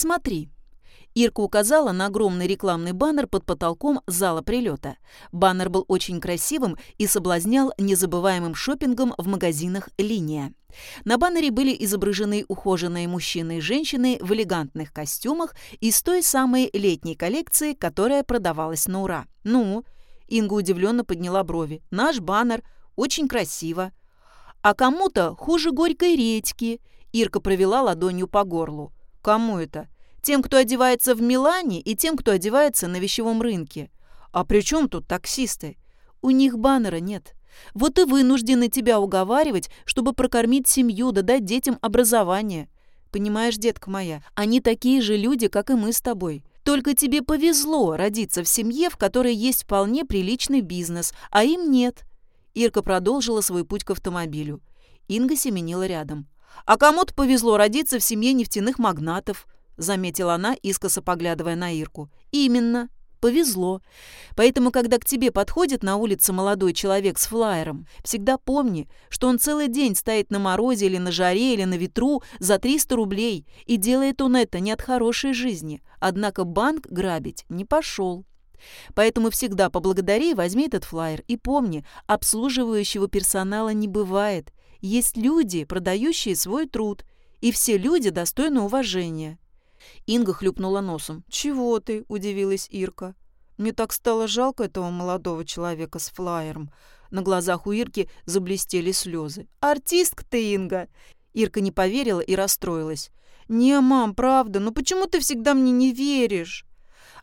Смотри». Ирка указала на огромный рекламный баннер под потолком зала прилета. Баннер был очень красивым и соблазнял незабываемым шопингом в магазинах «Линия». На баннере были изображены ухоженные мужчины и женщины в элегантных костюмах из той самой летней коллекции, которая продавалась на ура. «Ну?» Инга удивленно подняла брови. «Наш баннер. Очень красиво». «А кому-то хуже горькой редьки», Ирка провела ладонью по горлу. «Кому это?» Тем, кто одевается в Милане, и тем, кто одевается на вещевом рынке. А при чем тут таксисты? У них баннера нет. Вот и вынуждены тебя уговаривать, чтобы прокормить семью, да дать детям образование. Понимаешь, детка моя, они такие же люди, как и мы с тобой. Только тебе повезло родиться в семье, в которой есть вполне приличный бизнес, а им нет. Ирка продолжила свой путь к автомобилю. Инга семенила рядом. А кому-то повезло родиться в семье нефтяных магнатов – заметила она, искоса поглядывая на Ирку. «Именно. Повезло. Поэтому, когда к тебе подходит на улице молодой человек с флаером, всегда помни, что он целый день стоит на морозе или на жаре или на ветру за 300 рублей, и делает он это не от хорошей жизни. Однако банк грабить не пошел. Поэтому всегда поблагодари возьми этот флаер. И помни, обслуживающего персонала не бывает. Есть люди, продающие свой труд, и все люди достойны уважения. Инга хлюпнула носом. «Чего ты?» – удивилась Ирка. «Мне так стало жалко этого молодого человека с флаером». На глазах у Ирки заблестели слезы. «Артистка ты, Инга!» Ирка не поверила и расстроилась. «Не, мам, правда, ну почему ты всегда мне не веришь?»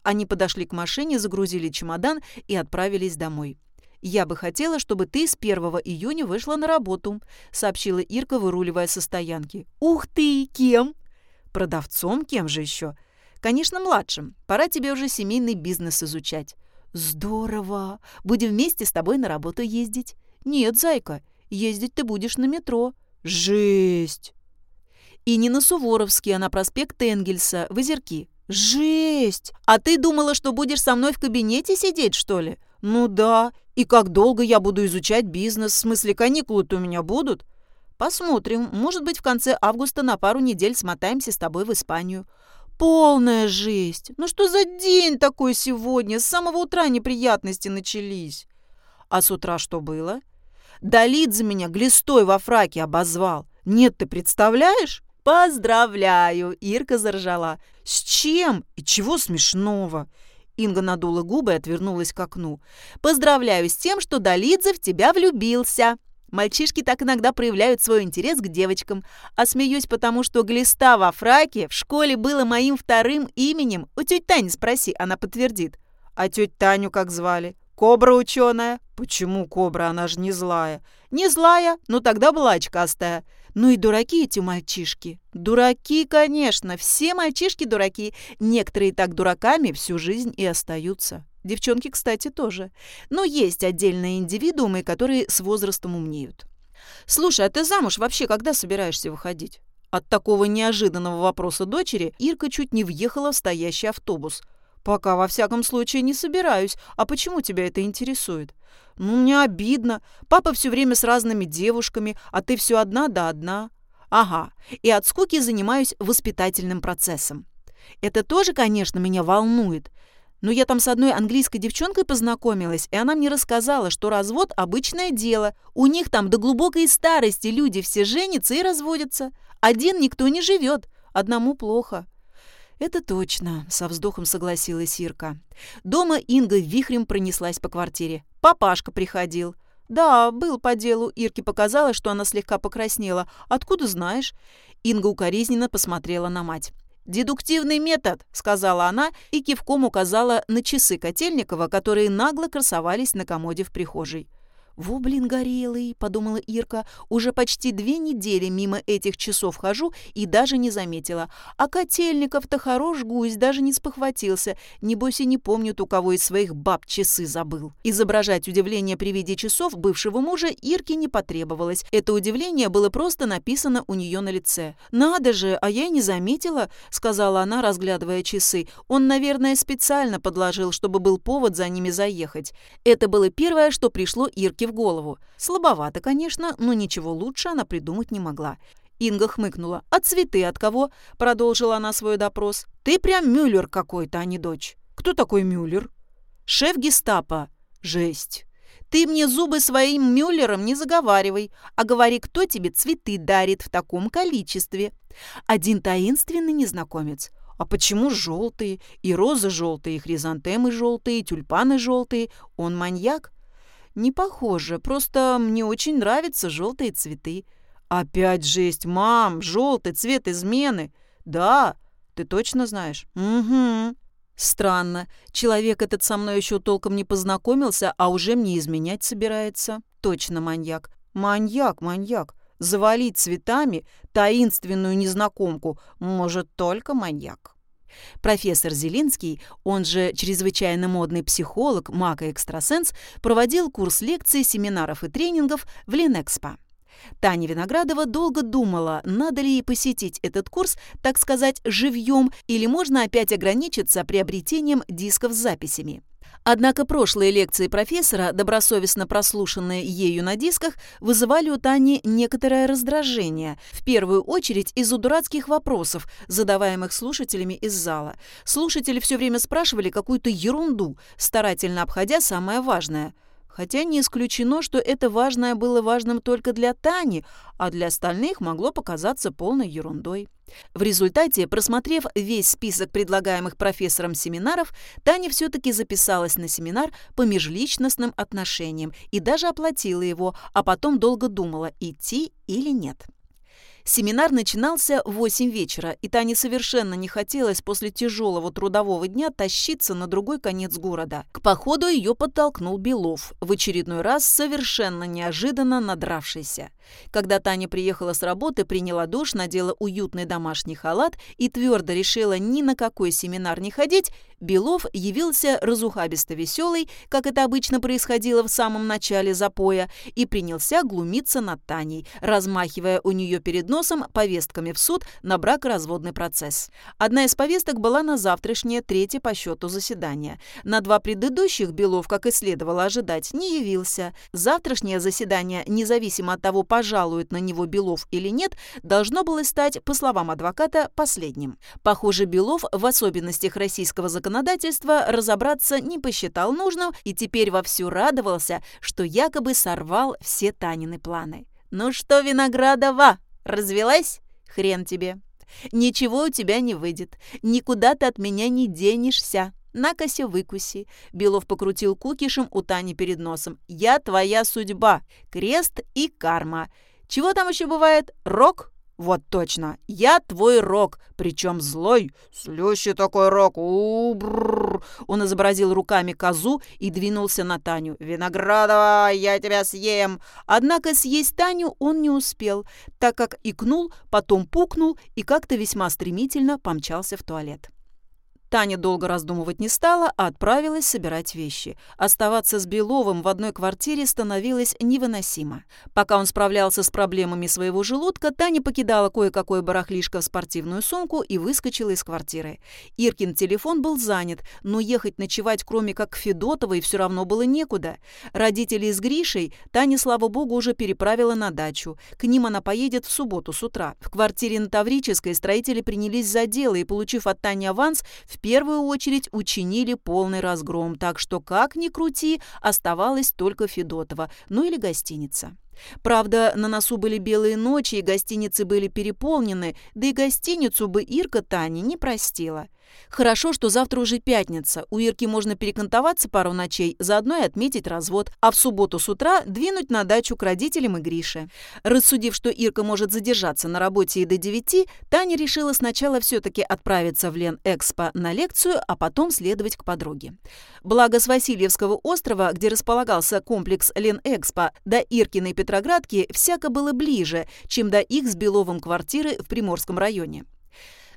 Они подошли к машине, загрузили чемодан и отправились домой. «Я бы хотела, чтобы ты с 1 июня вышла на работу», сообщила Ирка, выруливая со стоянки. «Ух ты! Кем?» Продавцом кем же еще? Конечно, младшим. Пора тебе уже семейный бизнес изучать. Здорово. Будем вместе с тобой на работу ездить. Нет, зайка, ездить ты будешь на метро. Жесть. И не на Суворовский, а на проспект Энгельса, в Озерки. Жесть! А ты думала, что будешь со мной в кабинете сидеть, что ли? Ну да. И как долго я буду изучать бизнес? В смысле, каникулы-то у меня будут? Посмотрим. Может быть, в конце августа на пару недель смотаемся с тобой в Испанию. Полная жесть. Ну что за день такой сегодня? С самого утра неприятности начались. А с утра что было? Далит за меня глистой во фраке обозвал. Нет, ты представляешь? Поздравляю, Ирка заржала. С чем? И чего смешного? Инга надула губы и отвернулась к окну. «Поздравляю с тем, что Долидзе в тебя влюбился!» Мальчишки так иногда проявляют свой интерес к девочкам, а смеюсь потому, что глиста во фраке в школе было моим вторым именем. У тети Тани спроси, она подтвердит. А тетю Таню как звали? Кобра ученая. Почему кобра? Она же не злая. Не злая, но тогда была очкастая. Ну и дураки эти мальчишки. Дураки, конечно, все мальчишки дураки. Некоторые так дураками всю жизнь и остаются. Девчонки, кстати, тоже. Но есть отдельные индивидуумы, которые с возрастом умнеют. «Слушай, а ты замуж вообще когда собираешься выходить?» От такого неожиданного вопроса дочери Ирка чуть не въехала в стоящий автобус. «Пока, во всяком случае, не собираюсь. А почему тебя это интересует?» «Ну, мне обидно. Папа все время с разными девушками, а ты все одна да одна». «Ага. И от скуки занимаюсь воспитательным процессом». «Это тоже, конечно, меня волнует. Но я там с одной английской девчонкой познакомилась, и она мне рассказала, что развод – обычное дело. У них там до глубокой старости люди все женятся и разводятся. Один никто не живет, одному плохо. «Это точно», — со вздохом согласилась Ирка. Дома Инга вихрем пронеслась по квартире. Папашка приходил. «Да, был по делу». Ирке показалось, что она слегка покраснела. «Откуда знаешь?» Инга укоризненно посмотрела на мать. «Дедуктивный метод», — сказала она и кивком указала на часы Котельникова, которые нагло красовались на комоде в прихожей. «Во, блин, горелый!» — подумала Ирка. «Уже почти две недели мимо этих часов хожу и даже не заметила. А Котельников-то хорош гусь, даже не спохватился. Небось и не помнит, у кого из своих баб часы забыл». Изображать удивление при виде часов бывшего мужа Ирке не потребовалось. Это удивление было просто написано у нее на лице. «Надо же, а я и не заметила», — сказала она, разглядывая часы. «Он, наверное, специально подложил, чтобы был повод за ними заехать». Это было первое, что пришло Ирке в голову. Слабовато, конечно, но ничего лучше она придумать не могла. Инга хмыкнула. «А цветы от кого?» – продолжила она свой допрос. «Ты прям Мюллер какой-то, а не дочь». «Кто такой Мюллер?» «Шеф гестапо». «Жесть». «Ты мне зубы своим Мюллером не заговаривай, а говори, кто тебе цветы дарит в таком количестве». Один таинственный незнакомец. «А почему желтые? И розы желтые, и хризантемы желтые, и тюльпаны желтые. Он маньяк?» «Не похоже, просто мне очень нравятся желтые цветы». «Опять жесть, мам! Желтый цвет измены!» «Да, ты точно знаешь?» «Угу». «Странно. Человек этот со мной еще толком не познакомился, а уже мне изменять собирается. Точно маньяк. Маньяк, маньяк. Завалить цветами таинственную незнакомку может только маньяк». Профессор Зелинский, он же чрезвычайно модный психолог, маг и экстрасенс, проводил курс лекций, семинаров и тренингов в Ленэкспо. Таня Виноградова долго думала, надо ли ей посетить этот курс, так сказать, живьем, или можно опять ограничиться приобретением дисков с записями. Однако прошлые лекции профессора, добросовестно прослушанные ею на дисках, вызывали у Тани некоторое раздражение, в первую очередь из-за дурацких вопросов, задаваемых слушателями из зала. Слушатели все время спрашивали какую-то ерунду, старательно обходя самое важное – Хотя не исключено, что это важное было важным только для Тани, а для остальных могло показаться полной ерундой. В результате, просмотрев весь список предлагаемых профессором семинаров, Таня все-таки записалась на семинар по межличностным отношениям и даже оплатила его, а потом долго думала, идти или нет. Семинар начинался в 8 вечера, и Тане совершенно не хотелось после тяжелого трудового дня тащиться на другой конец города. К походу ее подтолкнул Белов, в очередной раз совершенно неожиданно надравшийся. Когда Таня приехала с работы, приняла душ, надела уютный домашний халат и твердо решила ни на какой семинар не ходить, Белов явился разухабисто веселый, как это обычно происходило в самом начале запоя, и принялся глумиться над Таней, размахивая у нее перед носом повестками в суд на бракоразводный процесс. Одна из повесток была на завтрашнее, третье по счету заседание. На два предыдущих Белов, как и следовало ожидать, не явился. Завтрашнее заседание, независимо от того, пожалует на него Белов или нет, должно было стать, по словам адвоката, последним. Похоже, Белов в особенностях российского законодательства разобраться не посчитал нужным и теперь вовсю радовался, что якобы сорвал все Танины планы. «Ну что, Виноградова, развелась? Хрен тебе!» Ничего у тебя не выйдет. Никуда ты от меня не денешься. Накося выкуси. Белов покрутил кукишем у Тани перед носом. Я твоя судьба. Крест и карма. Чего там еще бывает? Рок? Вот точно. Я твой рок. Причем злой. Слющий такой рок. у. Он изобразил руками козу и двинулся на Таню. «Виноградова, я тебя съем!» Однако съесть Таню он не успел, так как икнул, потом пукнул и как-то весьма стремительно помчался в туалет. Таня долго раздумывать не стала, а отправилась собирать вещи. Оставаться с Беловым в одной квартире становилось невыносимо. Пока он справлялся с проблемами своего желудка, Таня покидала кое-какое барахлишко в спортивную сумку и выскочила из квартиры. Иркин телефон был занят, но ехать ночевать кроме как к Федотовой все равно было некуда. Родители с Гришей Таня, слава богу, уже переправила на дачу. К ним она поедет в субботу с утра. В квартире на Таврической строители принялись за дело и, получив от Тани аванс, в в первую очередь учинили полный разгром, так что, как ни крути, оставалось только Федотова, ну или гостиница. Правда, на носу были белые ночи, и гостиницы были переполнены, да и гостиницу бы Ирка Тане не простила. Хорошо, что завтра уже пятница. У Ирки можно перекантоваться пару ночей, заодно и отметить развод, а в субботу с утра двинуть на дачу к родителям и Грише. Рассудив, что Ирка может задержаться на работе и до девяти, Таня решила сначала все-таки отправиться в Лен-Экспо на лекцию, а потом следовать к подруге. Благо с Васильевского острова, где располагался комплекс Лен-Экспо, до Иркиной Петроградки всяко было ближе, чем до их с Беловым квартиры в Приморском районе.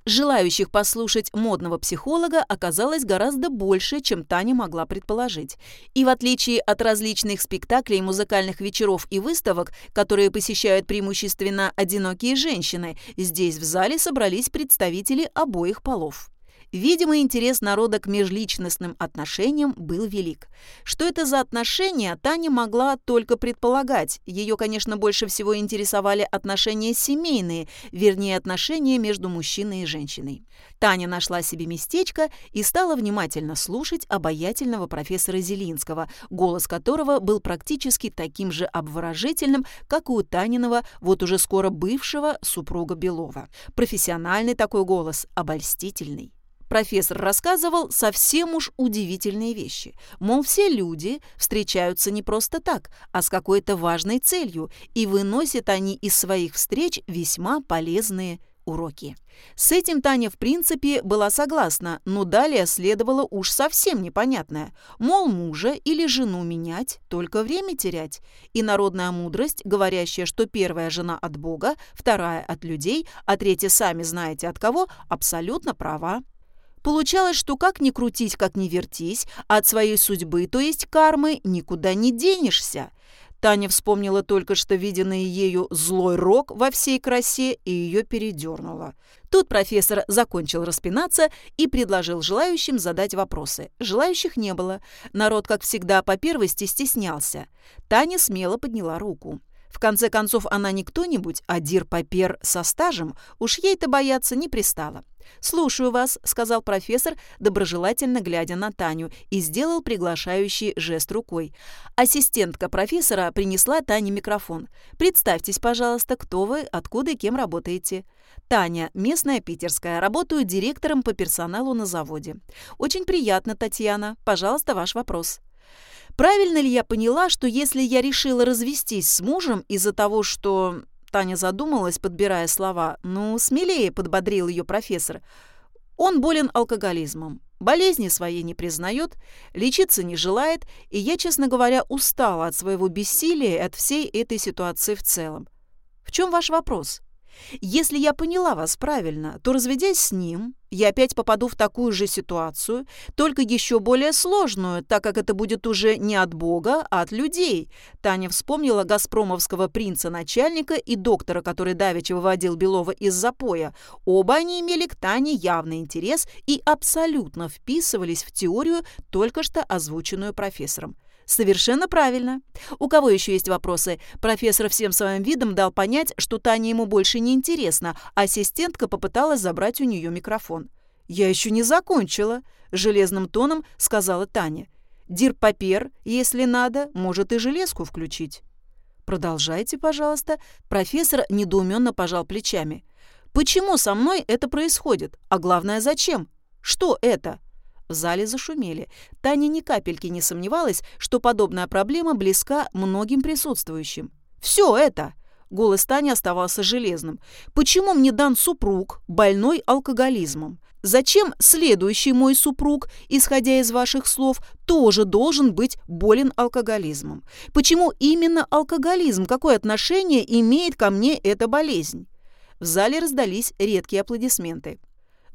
Желающих послушать модного психолога оказалось гораздо больше, чем Таня могла предположить. И в отличие от различных спектаклей, музыкальных вечеров и выставок, которые посещают преимущественно одинокие женщины, здесь в зале собрались представители обоих полов. Видимый интерес народа к межличностным отношениям был велик. Что это за отношения, Таня могла только предполагать. Ее, конечно, больше всего интересовали отношения семейные, вернее, отношения между мужчиной и женщиной. Таня нашла себе местечко и стала внимательно слушать обаятельного профессора Зелинского, голос которого был практически таким же обворожительным, как у Таниного, вот уже скоро бывшего супруга Белова. Профессиональный такой голос, обольстительный профессор рассказывал совсем уж удивительные вещи. Мол, все люди встречаются не просто так, а с какой-то важной целью, и выносят они из своих встреч весьма полезные уроки. С этим Таня в принципе была согласна, но далее следовало уж совсем непонятное. Мол, мужа или жену менять, только время терять. И народная мудрость, говорящая, что первая жена от Бога, вторая от людей, а третья сами знаете от кого, абсолютно права. Получалось, что как ни крутить, как ни вертись, от своей судьбы, то есть кармы, никуда не денешься. Таня вспомнила только что виденный ею злой рок во всей красе и ее передернуло. Тут профессор закончил распинаться и предложил желающим задать вопросы. Желающих не было. Народ, как всегда, по первости стеснялся. Таня смело подняла руку. В конце концов, она не кто-нибудь, а Дир-Папер со стажем, уж ей-то бояться не пристало. «Слушаю вас», — сказал профессор, доброжелательно глядя на Таню, и сделал приглашающий жест рукой. Ассистентка профессора принесла Тане микрофон. «Представьтесь, пожалуйста, кто вы, откуда и кем работаете». «Таня, местная питерская, работаю директором по персоналу на заводе». «Очень приятно, Татьяна. Пожалуйста, ваш вопрос». Правильно ли я поняла, что если я решила развестись с мужем из-за того, что Таня задумалась, подбирая слова. «Ну, смелее», — подбодрил ее профессор. «Он болен алкоголизмом. Болезни своей не признает, лечиться не желает, и я, честно говоря, устала от своего бессилия и от всей этой ситуации в целом. В чем ваш вопрос?» Если я поняла вас правильно, то, разведясь с ним, я опять попаду в такую же ситуацию, только еще более сложную, так как это будет уже не от Бога, а от людей. Таня вспомнила газпромовского принца-начальника и доктора, который давеча выводил Белова из запоя. Оба они имели к Тане явный интерес и абсолютно вписывались в теорию, только что озвученную профессором. Совершенно правильно. У кого еще есть вопросы? Профессор всем своим видом дал понять, что Таня ему больше не интересна, а ассистентка попыталась забрать у нее микрофон. «Я еще не закончила», – железным тоном сказала Таня. «Дир-папер, если надо, может и железку включить». «Продолжайте, пожалуйста». Профессор недоуменно пожал плечами. «Почему со мной это происходит? А главное, зачем? Что это?» В зале зашумели. Таня ни капельки не сомневалась, что подобная проблема близка многим присутствующим. «Все это!» Голос Тани оставался железным. «Почему мне дан супруг, больной алкоголизмом? Зачем следующий мой супруг, исходя из ваших слов, тоже должен быть болен алкоголизмом? Почему именно алкоголизм? Какое отношение имеет ко мне эта болезнь?» В зале раздались редкие аплодисменты.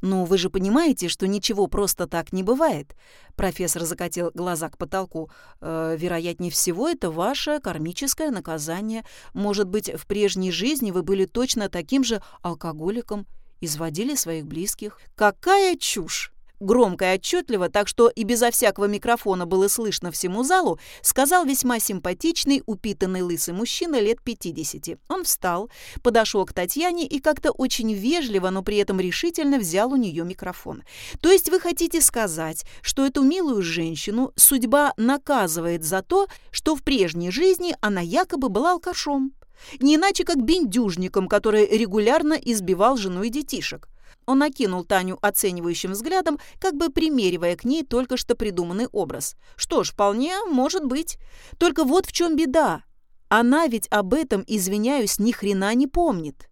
«Ну, вы же понимаете, что ничего просто так не бывает?» Профессор закатил глаза к потолку. «Э, «Вероятнее всего, это ваше кармическое наказание. Может быть, в прежней жизни вы были точно таким же алкоголиком, изводили своих близких». «Какая чушь!» Громко и отчетливо, так что и безо всякого микрофона было слышно всему залу, сказал весьма симпатичный, упитанный лысый мужчина лет 50. Он встал, подошел к Татьяне и как-то очень вежливо, но при этом решительно взял у нее микрофон. То есть вы хотите сказать, что эту милую женщину судьба наказывает за то, что в прежней жизни она якобы была алкашом? Не иначе, как бендюжником, который регулярно избивал жену и детишек. Он накинул Таню оценивающим взглядом, как бы примеривая к ней только что придуманный образ. Что ж, вполне может быть. Только вот в чем беда. Она ведь об этом, извиняюсь, ни хрена не помнит.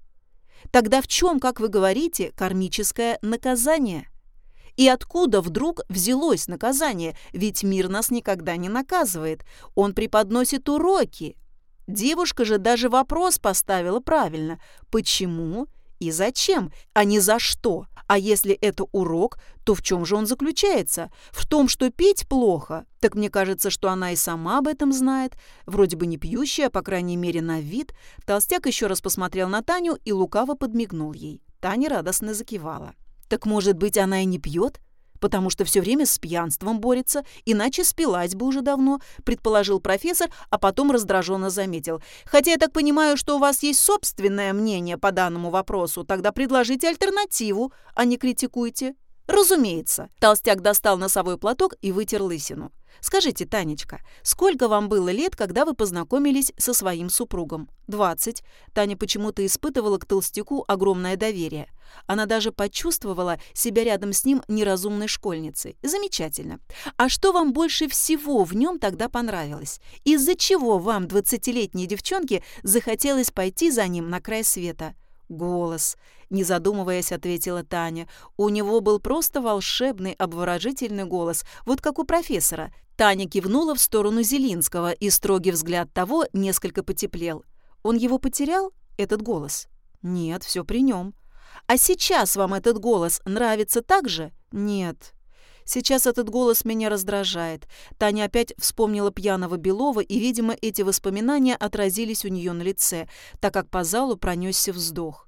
Тогда в чем, как вы говорите, кармическое наказание? И откуда вдруг взялось наказание? Ведь мир нас никогда не наказывает. Он преподносит уроки. Девушка же даже вопрос поставила правильно. Почему и зачем, а не за что. А если это урок, то в чем же он заключается? В том, что пить плохо? Так мне кажется, что она и сама об этом знает. Вроде бы не пьющая, по крайней мере, на вид. Толстяк еще раз посмотрел на Таню и лукаво подмигнул ей. Таня радостно закивала. Так, может быть, она и не пьет? Потому что все время с пьянством борется, иначе спилась бы уже давно, предположил профессор, а потом раздраженно заметил. Хотя я так понимаю, что у вас есть собственное мнение по данному вопросу, тогда предложите альтернативу, а не критикуйте. Разумеется. Толстяк достал носовой платок и вытер лысину. Скажите, Танечка, сколько вам было лет, когда вы познакомились со своим супругом? Двадцать. Таня почему-то испытывала к толстяку огромное доверие. Она даже почувствовала себя рядом с ним неразумной школьницей. Замечательно. А что вам больше всего в нем тогда понравилось? Из-за чего вам, двадцатилетней девчонке, захотелось пойти за ним на край света? Голос. Не задумываясь, ответила Таня. У него был просто волшебный, обворожительный голос, вот как у профессора. Таня кивнула в сторону Зелинского, и строгий взгляд того несколько потеплел. Он его потерял, этот голос? Нет, все при нем. А сейчас вам этот голос нравится так же? Нет. Сейчас этот голос меня раздражает. Таня опять вспомнила пьяного Белова, и, видимо, эти воспоминания отразились у нее на лице, так как по залу пронесся вздох.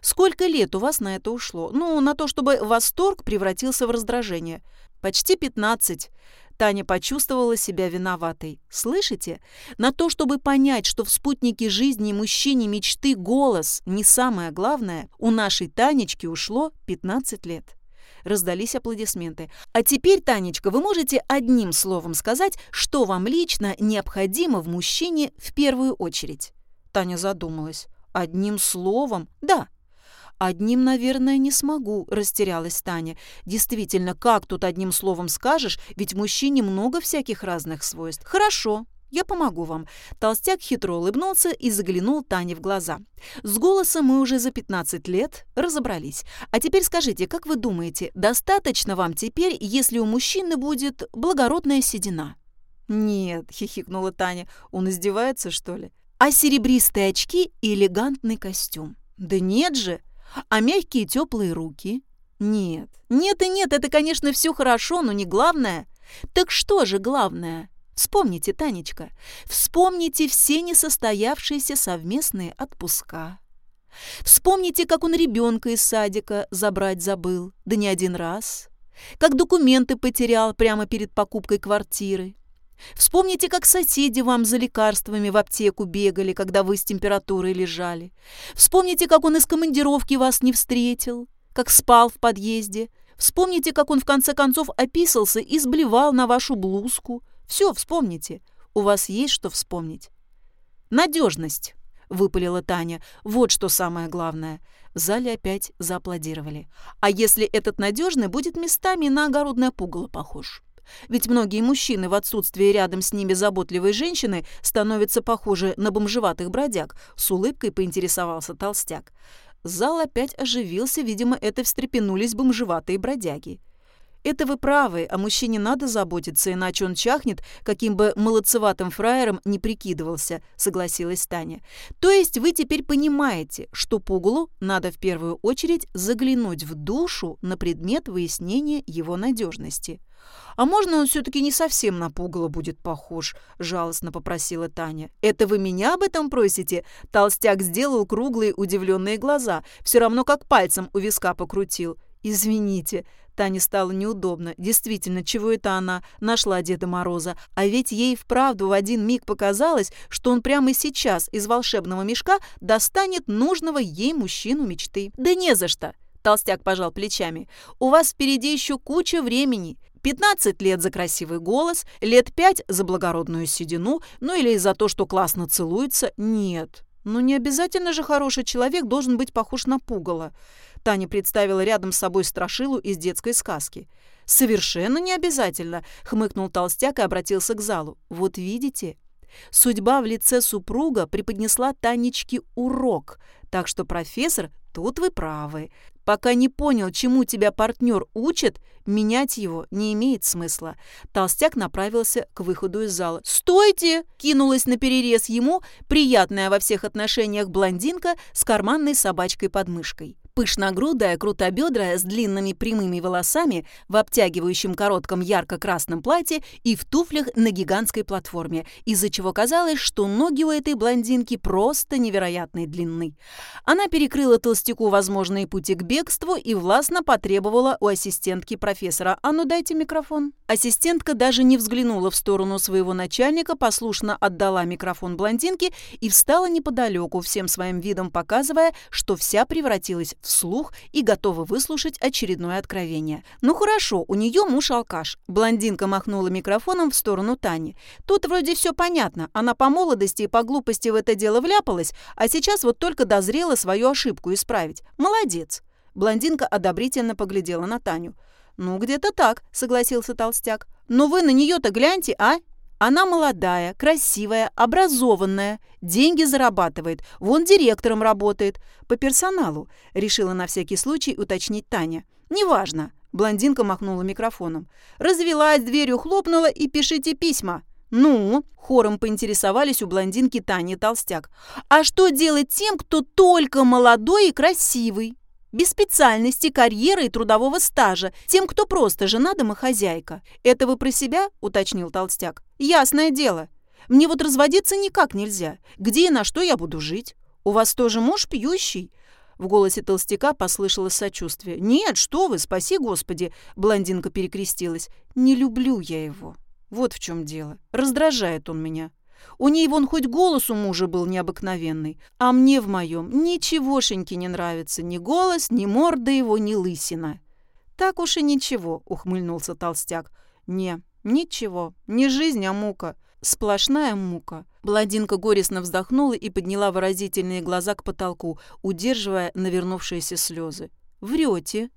«Сколько лет у вас на это ушло? Ну, на то, чтобы восторг превратился в раздражение?» «Почти пятнадцать. Таня почувствовала себя виноватой. Слышите? На то, чтобы понять, что в спутнике жизни мужчине мечты голос не самое главное, у нашей Танечки ушло 15 лет. Раздались аплодисменты. А теперь, Танечка, вы можете одним словом сказать, что вам лично необходимо в мужчине в первую очередь? Таня задумалась. Одним словом? Да. «Одним, наверное, не смогу», – растерялась Таня. «Действительно, как тут одним словом скажешь, ведь мужчине много всяких разных свойств». «Хорошо, я помогу вам». Толстяк хитро улыбнулся и заглянул Тане в глаза. «С голосом мы уже за 15 лет разобрались. А теперь скажите, как вы думаете, достаточно вам теперь, если у мужчины будет благородная седина?» «Нет», — хихикнула Таня, — «он издевается, что ли?» «А серебристые очки и элегантный костюм?» «Да нет же!» А мягкие теплые руки? Нет. Нет и нет, это, конечно, все хорошо, но не главное. Так что же главное? Вспомните, Танечка, вспомните все несостоявшиеся совместные отпуска. Вспомните, как он ребенка из садика забрать забыл, да не один раз. Как документы потерял прямо перед покупкой квартиры. Вспомните, как соседи вам за лекарствами в аптеку бегали, когда вы с температурой лежали. Вспомните, как он из командировки вас не встретил, как спал в подъезде. Вспомните, как он в конце концов описался и сблевал на вашу блузку. Все вспомните. У вас есть что вспомнить. Надежность, выпалила Таня. Вот что самое главное. В зале опять зааплодировали. А если этот надежный будет местами на огородное пугало похож? Ведь многие мужчины в отсутствии рядом с ними заботливой женщины становятся похожи на бомжеватых бродяг, с улыбкой поинтересовался толстяк. Зал опять оживился, видимо, это встрепенулись бомжеватые бродяги. Это вы правы, о мужчине надо заботиться, иначе он чахнет, каким бы молодцеватым фраером не прикидывался, согласилась Таня. То есть вы теперь понимаете, что Пугалу надо в первую очередь заглянуть в душу на предмет выяснения его надежности. «А можно он все-таки не совсем на пугало будет похож?» – жалостно попросила Таня. «Это вы меня об этом просите?» Толстяк сделал круглые удивленные глаза, все равно как пальцем у виска покрутил. «Извините». Тане стало неудобно. Действительно, чего это она нашла Деда Мороза? А ведь ей вправду в один миг показалось, что он прямо сейчас из волшебного мешка достанет нужного ей мужчину мечты. «Да не за что!» Толстяк пожал плечами. «У вас впереди еще куча времени. 15 лет за красивый голос, лет 5 за благородную седину, ну или за то, что классно целуется. Нет, ну не обязательно же хороший человек должен быть похож на пугало. Таня представила рядом с собой страшилу из детской сказки. «Совершенно не обязательно», — хмыкнул толстяк и обратился к залу. «Вот видите, судьба в лице супруга преподнесла Танечке урок, так что, профессор, тут вы правы. Пока не понял, чему тебя партнер учит, менять его не имеет смысла. Толстяк направился к выходу из зала. «Стойте!» – кинулась на перерез ему приятная во всех отношениях блондинка с карманной собачкой под мышкой. Пышногрудая, крутобедрая, с длинными прямыми волосами, в обтягивающем коротком ярко-красном платье и в туфлях на гигантской платформе, из-за чего казалось, что ноги у этой блондинки просто невероятной длины. Она перекрыла толстяку возможные пути к бегству и властно потребовала у ассистентки профессора «А ну дайте микрофон». Ассистентка даже не взглянула в сторону своего начальника, послушно отдала микрофон блондинке и встала неподалеку, всем своим видом показывая, что вся превратилась вслух и готова выслушать очередное откровение. «Ну хорошо, у нее муж алкаш». Блондинка махнула микрофоном в сторону Тани. «Тут вроде все понятно. Она по молодости и по глупости в это дело вляпалась, а сейчас вот только дозрела свою ошибку исправить. Молодец». Блондинка одобрительно поглядела на Таню. «Ну, где-то так», — согласился толстяк. «Но вы на нее-то гляньте, а? Она молодая, красивая, образованная, деньги зарабатывает, вон директором работает. По персоналу, решила на всякий случай уточнить Таня. Неважно, блондинка махнула микрофоном. Развелась, дверью хлопнула и пишите письма. «Ну?» – хором поинтересовались у блондинки Тани Толстяк. «А что делать тем, кто только молодой и красивый?» Без специальности, карьеры и трудового стажа, тем, кто просто жена домохозяйка. Это вы про себя?» – уточнил Толстяк. «Ясное дело. Мне вот разводиться никак нельзя. Где и на что я буду жить? У вас тоже муж пьющий?» В голосе толстяка послышалось сочувствие. «Нет, что вы, спаси Господи!» – блондинка перекрестилась. «Не люблю я его. Вот в чем дело. Раздражает он меня. У ней вон хоть голос у мужа был необыкновенный, а мне в моем ничегошеньки не нравится ни голос, ни морда его, ни лысина». «Так уж и ничего», — ухмыльнулся толстяк. «Не, ничего, не жизнь, а мука. Сплошная мука». Бладинка горестно вздохнула и подняла выразительные глаза к потолку, удерживая навернувшиеся слезы. «Врете»,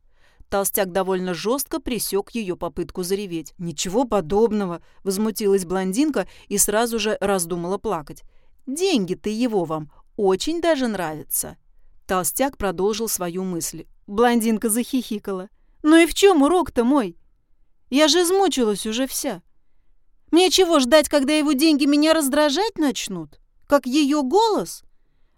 Толстяк довольно жестко пресек ее попытку зареветь. «Ничего подобного!» – возмутилась блондинка и сразу же раздумала плакать. «Деньги-то его вам очень даже нравятся!» Толстяк продолжил свою мысль. Блондинка захихикала. «Ну и в чем урок-то мой? Я же измучилась уже вся. Мне чего ждать, когда его деньги меня раздражать начнут? Как ее голос?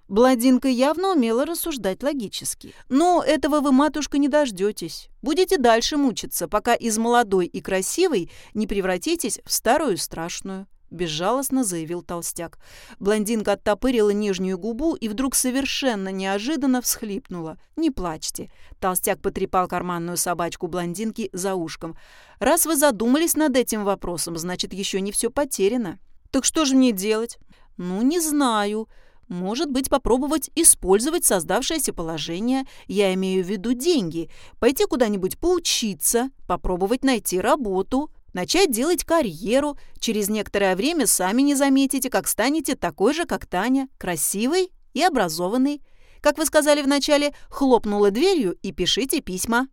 Бладинка явно умела рассуждать логически. Но этого вы, матушка, не дождетесь. Будете дальше мучиться, пока из молодой и красивой не превратитесь в старую страшную. Безжалостно заявил толстяк. Блондинка оттопырила нижнюю губу и вдруг совершенно неожиданно всхлипнула. «Не плачьте». Толстяк потрепал карманную собачку блондинки за ушком. «Раз вы задумались над этим вопросом, значит, еще не все потеряно». «Так что же мне делать?» «Ну, не знаю», может быть, попробовать использовать создавшееся положение, я имею в виду деньги, пойти куда-нибудь поучиться, попробовать найти работу, начать делать карьеру. Через некоторое время сами не заметите, как станете такой же, как Таня, красивой и образованной. Как вы сказали вначале, хлопнула дверью и пишите письма.